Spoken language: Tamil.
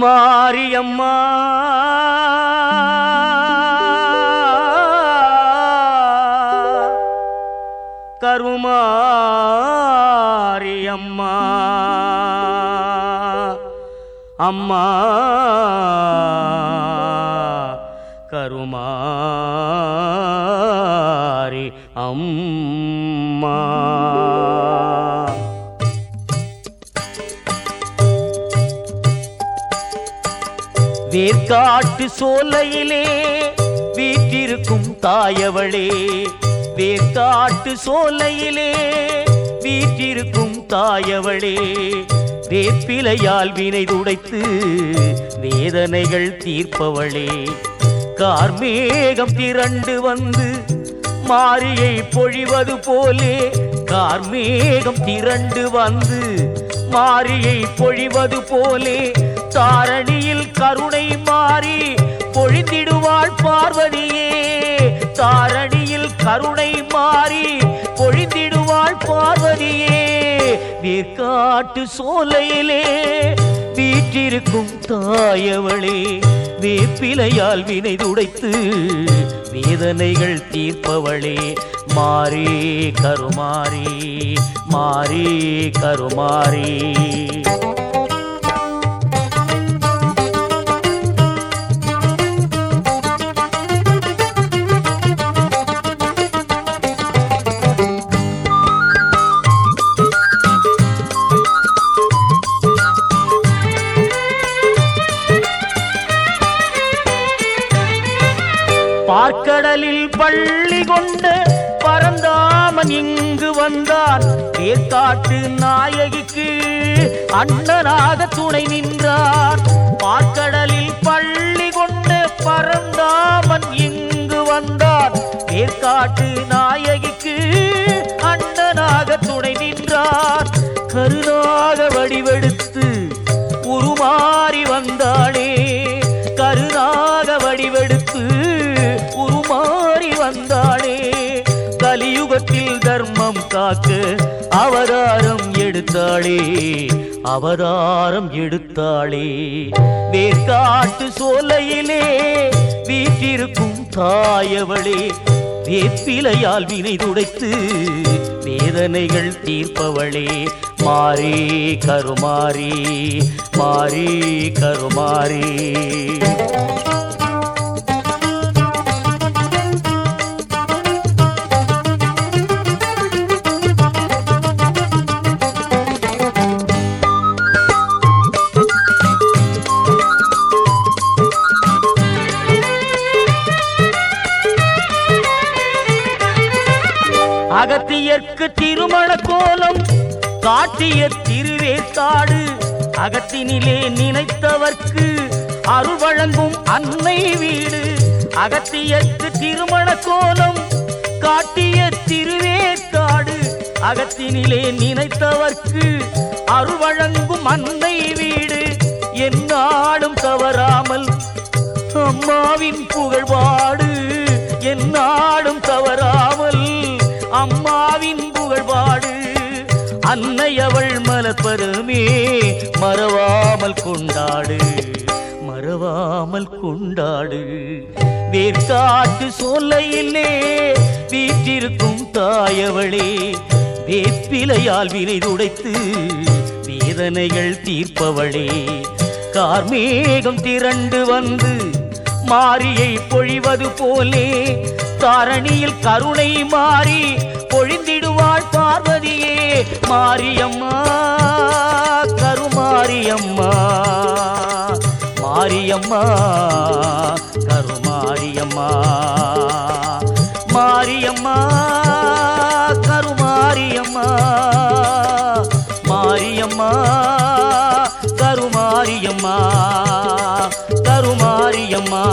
மாரியம்மா. கருமாரியம்மா. அம்மா. கருமாரி அம்மா வேர்காட்டு சோலையிலே வீற்றிருக்கும் தாயவளே வேர்காட்டு சோலையிலே வீற்றிருக்கும் தாயவளே வேப்பிலையால் வினை துடைத்து வேதனைகள் தீர்ப்பவளே. கார்மேகம் திரண்டு வந்து மாரியை பொழிவது போலே கார்மேகம் திரண்டு வந்து மாரியை பொழிவது போலே தாரணியில் கருணை மாறி பொழிந்திடுவாள் பார்வதியே. தாரணியில் கருணை மாறி பொழிந்திடுவாள் பார்வதியே. வேர்க்காட்டு சோலையிலே வீற்றிருக்கும் தாயவளே வேப்பிலையால் வினை துடைத்து வேதனைகள் தீர்ப்பவளே மாறி கருமாறி மாறி கருமாறி. பார்க்கடலில் பள்ளி கொண்டு பரந்தாமன் இங்கு வந்தான். தேர்காட்டு நாயகிக்கு அண்ணனாக துணை நின்றார். பார்க்கடலில் பள்ளி கொண்டு பரந்தாமன் இங்கு வந்தார் தேர்காட்டு நாயகிக்கு அண்ணனாக துணை நின்றார். கருணாக வடிவெடுத்து உருமாறி வந்தாளே கருணாக வடிவெடுத்து காக்க அவதாரம் எடுத்தாளே அவதாரம் எடுத்தாளே. வேர்காட்டு சோலையிலே வீற்றிருக்கும் தாயவளே வேப்பிலையால் வினை துடைத்து வேதனைகள் தீர்ப்பவளே. மாறி கருமாறி மாறி கருமாறி. அகத்தியற்கு திருமண கோலம் காட்டிய திருவேற்காடு அகத்தினிலே நினைத்தவர்க்கு அருள் வழங்கும் அன்னை வீடு. அகத்தியற்கு திருமண கோலம் காட்டிய திருவேற்காடு அகத்தினிலே நினைத்தவர்க்கு அருள் வழங்கும் அன்னை வீடு. என்னாடும் தவறாமல் அம்மாவின் புகழ்பாடு என்னாடும் தவறாமல் அம்மாவின் புகழ்பாடு. அன்னை அவள் மலப்பருமே மறவாமல் கொண்டாடு. மறவாமல் கொண்டாடு. வேர்க்காட்டு சோலையிலே வீற்றிருக்கும் தாயவளே வேப்பிலையால் வினை துடைத்து வேதனைகள் தீர்ப்பவளே. கார்மேகம் திரண்டு வந்து மாரியை பொழிவது போலே தாரணியில் கருணை மாறி பொழிந்திடுவாள் பார்வதியே. மாரியம்மா கருமாரியம்மா மாரியம்மா கருமாரியம்மா மாரியம்மா கருமாரியம்மா மாரியம்மா கருமாரியம்மா கருமாரியம்மா.